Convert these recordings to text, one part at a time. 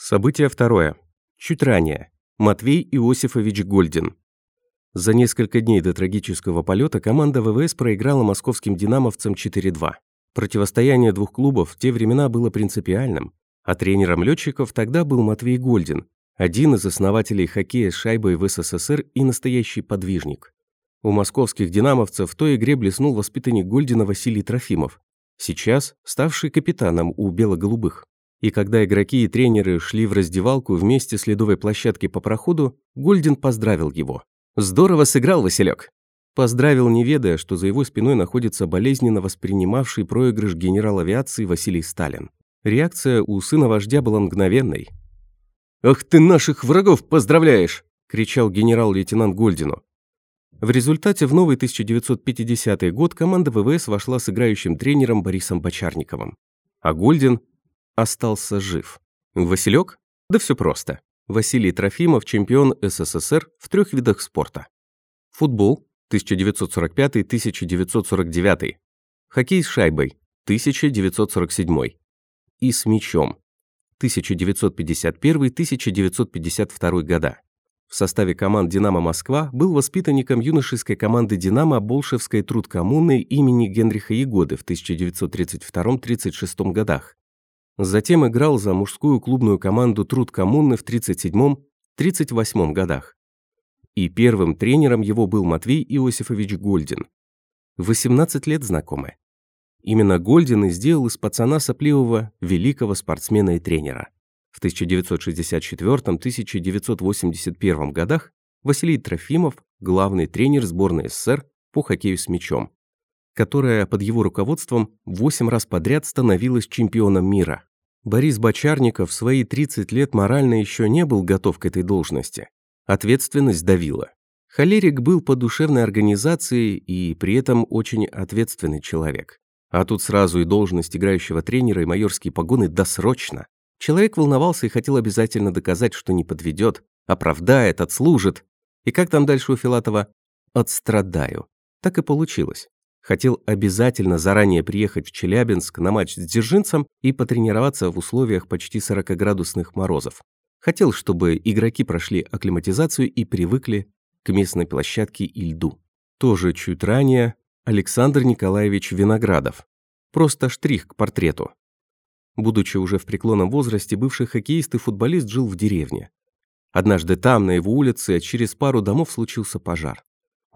Событие второе. Чуть ранее. Матвей Иосифович Гольдин. За несколько дней до трагического полета команда ВВС проиграла московским «Динамовцам» 4-2. Противостояние двух клубов в те времена было принципиальным, а тренером летчиков тогда был Матвей Гольдин, один из основателей хоккея с шайбой в СССР и настоящий подвижник. У московских «Динамовцев» в той игре блеснул воспитанник Гольдина Василий Трофимов, сейчас ставший капитаном у бело-голубых. И когда игроки и тренеры шли в раздевалку вместе с ледовой площадки по проходу, Гольдин поздравил его. «Здорово сыграл, Василек!» Поздравил, не ведая, что за его спиной находится болезненно воспринимавший проигрыш генерал авиации Василий Сталин. Реакция у сына вождя была мгновенной. «Ах ты наших врагов поздравляешь!» – кричал генерал-лейтенант Гольдину. В результате в новый 1950 год команда ВВС вошла с играющим тренером Борисом Бочарниковым. А Гольдин остался жив. Василек? Да все просто. Василий Трофимов – чемпион СССР в трех видах спорта. Футбол 1945-1949. Хоккей с шайбой 1947. И с мячом 1951-1952 года. В составе команд «Динамо Москва» был воспитанником юношеской команды «Динамо» Болшевской трудкоммуны имени Генриха Егоды в 1932-36 годах. Затем играл за мужскую клубную команду «Труд коммуны» в 1937-1938 годах. И первым тренером его был Матвей Иосифович Гольдин. 18 лет знакомы. Именно Гольдин и сделал из пацана сопливого великого спортсмена и тренера. В 1964-1981 годах Василий Трофимов – главный тренер сборной СССР по хоккею с мячом, которая под его руководством 8 раз подряд становилась чемпионом мира. Борис Бочарников в свои 30 лет морально еще не был готов к этой должности. Ответственность давила. Холерик был по душевной организации и при этом очень ответственный человек. А тут сразу и должность играющего тренера, и майорские погоны досрочно. Человек волновался и хотел обязательно доказать, что не подведет, оправдает, отслужит. И как там дальше у Филатова? «Отстрадаю». Так и получилось. Хотел обязательно заранее приехать в Челябинск на матч с Дзержинцем и потренироваться в условиях почти 40-градусных морозов. Хотел, чтобы игроки прошли акклиматизацию и привыкли к местной площадке и льду. Тоже чуть ранее Александр Николаевич Виноградов. Просто штрих к портрету. Будучи уже в преклонном возрасте, бывший хоккеист и футболист жил в деревне. Однажды там, на его улице, через пару домов случился пожар.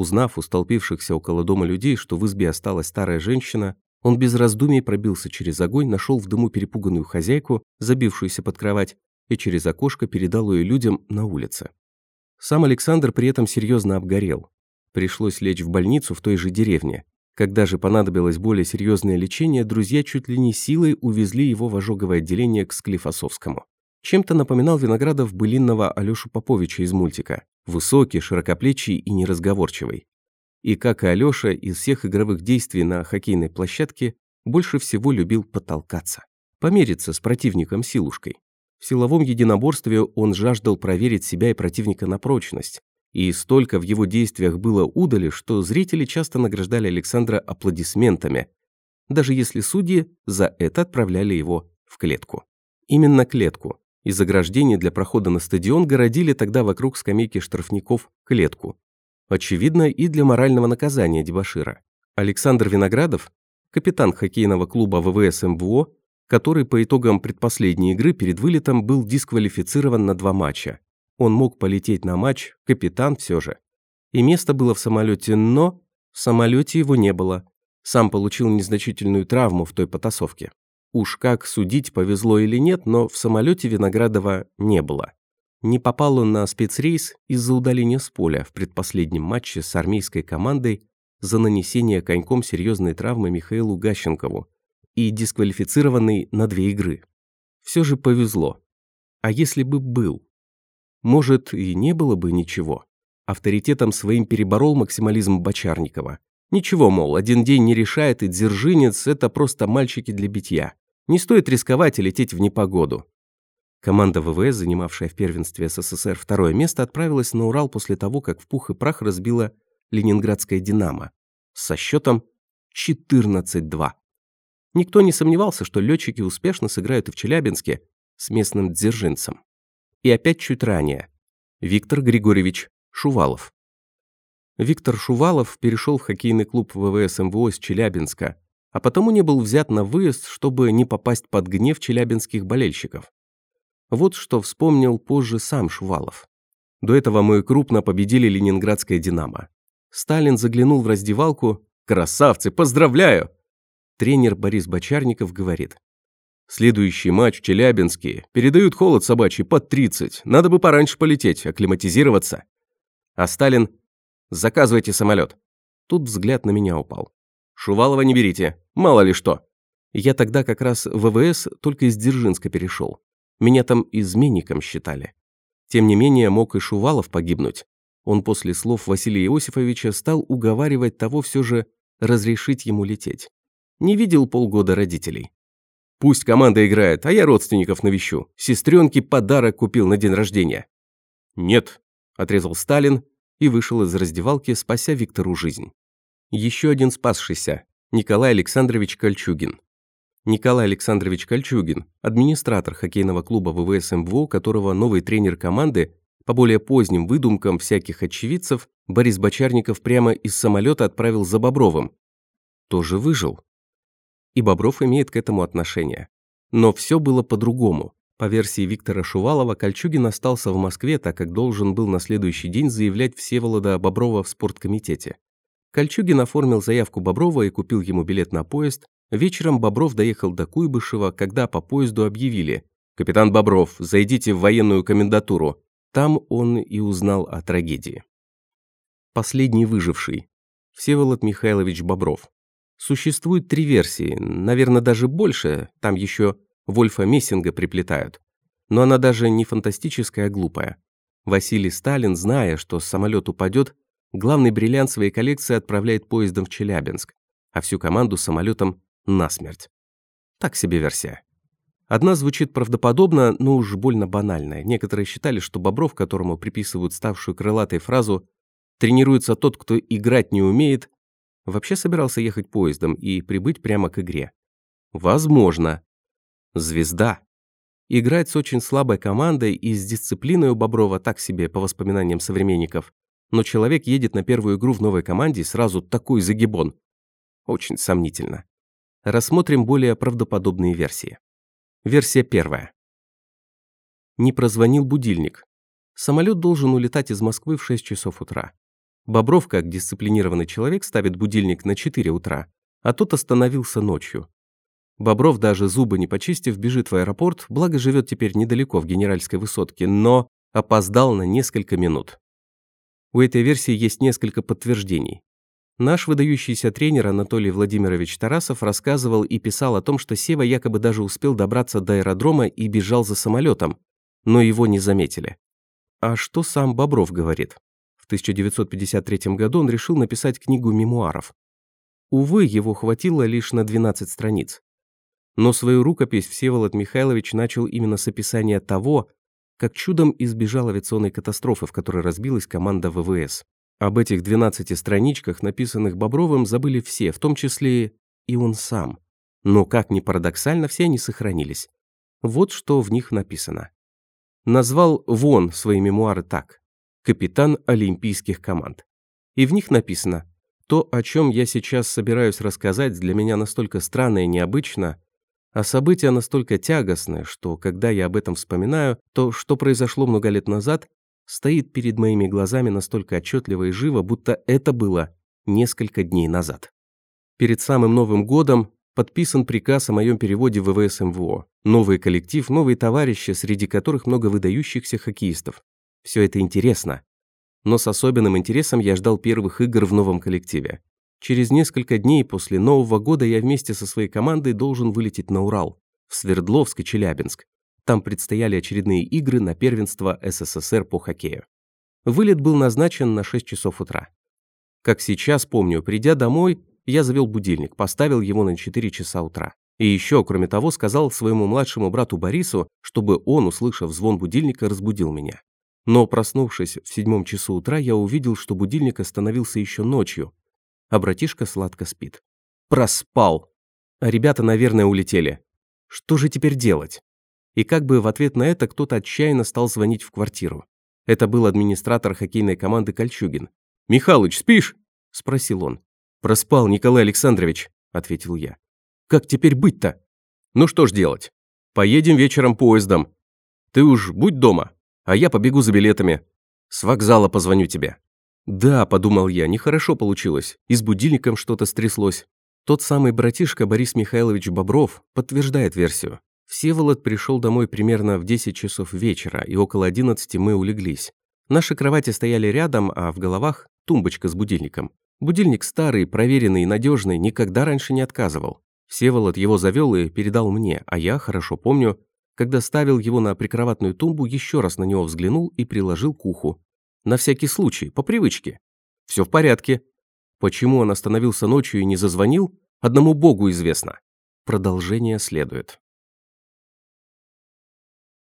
Узнав у столпившихся около дома людей, что в избе осталась старая женщина, он без раздумий пробился через огонь, нашел в дому перепуганную хозяйку, забившуюся под кровать, и через окошко передал ее людям на улице. Сам Александр при этом серьезно обгорел. Пришлось лечь в больницу в той же деревне. Когда же понадобилось более серьезное лечение, друзья чуть ли не силой увезли его в ожоговое отделение к Склифосовскому. Чем-то напоминал Виноградов былинного Алёшу Поповича из мультика. Высокий, широкоплечий и неразговорчивый. И, как и Алёша, из всех игровых действий на хоккейной площадке больше всего любил потолкаться. Помериться с противником силушкой. В силовом единоборстве он жаждал проверить себя и противника на прочность. И столько в его действиях было удали, что зрители часто награждали Александра аплодисментами, даже если судьи за это отправляли его в клетку. Именно клетку, из ограждений для прохода на стадион городили тогда вокруг скамейки штрафников клетку. Очевидно, и для морального наказания дебашира. Александр Виноградов, капитан хоккейного клуба ВВС МВО, который по итогам предпоследней игры перед вылетом был дисквалифицирован на два матча. Он мог полететь на матч, капитан все же. И место было в самолете, но в самолете его не было. Сам получил незначительную травму в той потасовке. Уж как судить, повезло или нет, но в самолете Виноградова не было. Не попал он на спецрейс из-за удаления с поля в предпоследнем матче с армейской командой за нанесение коньком серьезной травмы Михаилу Гащенкову и дисквалифицированный на две игры. Все же повезло. А если бы был? Может, и не было бы ничего. Авторитетом своим переборол максимализм Бочарникова. Ничего, мол, один день не решает, и Дзержинец – это просто мальчики для битья. Не стоит рисковать и лететь в непогоду. Команда ВВС, занимавшая в первенстве СССР второе место, отправилась на Урал после того, как в пух и прах разбила ленинградская «Динамо» со счетом 14-2. Никто не сомневался, что летчики успешно сыграют и в Челябинске. с местным дзержинцем. И опять чуть ранее. Виктор Григорьевич Шувалов. Виктор Шувалов перешел в хоккейный клуб ВВС МВО с Челябинска, а потому не был взят на выезд, чтобы не попасть под гнев челябинских болельщиков. Вот что вспомнил позже сам Шувалов. До этого мы крупно победили ленинградское «Динамо». Сталин заглянул в раздевалку. «Красавцы, поздравляю!» Тренер Борис Бочарников говорит. «Следующий матч в Челябинске. Передают холод собачий под 30. Надо бы пораньше полететь, акклиматизироваться». А Сталин «Заказывайте самолет». Тут взгляд на меня упал. «Шувалова не берите, мало ли что». Я тогда как раз в ВВС только из Дзержинска перешел. Меня там изменником считали. Тем не менее, мог и Шувалов погибнуть. Он после слов Василия Иосифовича стал уговаривать того все же разрешить ему лететь. Не видел полгода родителей. Пусть команда играет, а я родственников навещу. Сестренке подарок купил на день рождения. Нет, отрезал Сталин и вышел из раздевалки, спася Виктору жизнь. Еще один спасшийся – Николай Александрович Кольчугин. Николай Александрович Кольчугин, администратор хоккейного клуба ВВС МВО, которого новый тренер команды, по более поздним выдумкам всяких очевидцев, Борис Бочарников прямо из самолета отправил за Бобровым. Тоже выжил. И Бобров имеет к этому отношение. Но все было по-другому. По версии Виктора Шувалова, Кольчугин остался в Москве, так как должен был на следующий день заявлять Всеволода Боброва в спорткомитете. Кольчугин оформил заявку Боброва и купил ему билет на поезд, Вечером Бобров доехал до Куйбышева, когда по поезду объявили «Капитан Бобров, зайдите в военную комендатуру». Там он и узнал о трагедии. Последний выживший. Всеволод Михайлович Бобров. Существует три версии, наверное, даже больше, там еще Вольфа Мессинга приплетают. Но она даже не фантастическая, а глупая. Василий Сталин, зная, что самолет упадет, главный бриллиант своей коллекции отправляет поездом в Челябинск, а всю команду самолетом насмерть. Так себе версия. Одна звучит правдоподобно, но уж больно банальная. Некоторые считали, что Бобров, которому приписывают ставшую крылатой фразу «тренируется тот, кто играть не умеет», вообще собирался ехать поездом и прибыть прямо к игре. Возможно. Звезда. Играть с очень слабой командой и с дисциплиной у Боброва так себе, по воспоминаниям современников. Но человек едет на первую игру в новой команде и сразу такой загибон. Очень сомнительно. Рассмотрим более правдоподобные версии. Версия первая. Не прозвонил будильник. Самолет должен улетать из Москвы в 6 часов утра. Бобров, как дисциплинированный человек, ставит будильник на 4 утра, а тот остановился ночью. Бобров, даже зубы не почистив, бежит в аэропорт, благо живет теперь недалеко в Генеральской высотке, но опоздал на несколько минут. У этой версии есть несколько подтверждений. Наш выдающийся тренер Анатолий Владимирович Тарасов рассказывал и писал о том, что Сева якобы даже успел добраться до аэродрома и бежал за самолетом, но его не заметили. А что сам Бобров говорит? В 1953 году он решил написать книгу мемуаров. Увы, его хватило лишь на 12 страниц. Но свою рукопись Всеволод Михайлович начал именно с описания того, как чудом избежал авиационной катастрофы, в которой разбилась команда ВВС. Об этих 12 страничках, написанных Бобровым, забыли все, в том числе и он сам. Но, как ни парадоксально, все они сохранились. Вот что в них написано. Назвал Вон свои мемуары так. «Капитан олимпийских команд». И в них написано «То, о чем я сейчас собираюсь рассказать, для меня настолько странно и необычно, а события настолько тягостны, что, когда я об этом вспоминаю, то, что произошло много лет назад, стоит перед моими глазами настолько отчетливо и живо, будто это было несколько дней назад. Перед самым Новым годом подписан приказ о моем переводе в ВВС МВО. Новый коллектив, новые товарищи, среди которых много выдающихся хоккеистов. Все это интересно. Но с особенным интересом я ждал первых игр в новом коллективе. Через несколько дней после Нового года я вместе со своей командой должен вылететь на Урал, в Свердловск и Челябинск. Там предстояли очередные игры на первенство СССР по хоккею. Вылет был назначен на 6 часов утра. Как сейчас помню, придя домой, я завел будильник, поставил его на 4 часа утра. И еще, кроме того, сказал своему младшему брату Борису, чтобы он, услышав звон будильника, разбудил меня. Но, проснувшись в седьмом часу утра, я увидел, что будильник остановился еще ночью, а братишка сладко спит. Проспал. Ребята, наверное, улетели. Что же теперь делать? И как бы в ответ на это кто-то отчаянно стал звонить в квартиру. Это был администратор хоккейной команды Кольчугин. «Михалыч, спишь?» – спросил он. «Проспал, Николай Александрович», – ответил я. «Как теперь быть-то?» «Ну что ж делать? Поедем вечером поездом. Ты уж будь дома, а я побегу за билетами. С вокзала позвоню тебе». «Да», – подумал я, – нехорошо получилось. И с будильником что-то стряслось. Тот самый братишка Борис Михайлович Бобров подтверждает версию. Всеволод пришел домой примерно в 10 часов вечера, и около 11 мы улеглись. Наши кровати стояли рядом, а в головах тумбочка с будильником. Будильник старый, проверенный и надежный, никогда раньше не отказывал. Всеволод его завел и передал мне, а я хорошо помню, когда ставил его на прикроватную тумбу, еще раз на него взглянул и приложил к уху. На всякий случай, по привычке. Все в порядке. Почему он остановился ночью и не зазвонил, одному богу известно. Продолжение следует.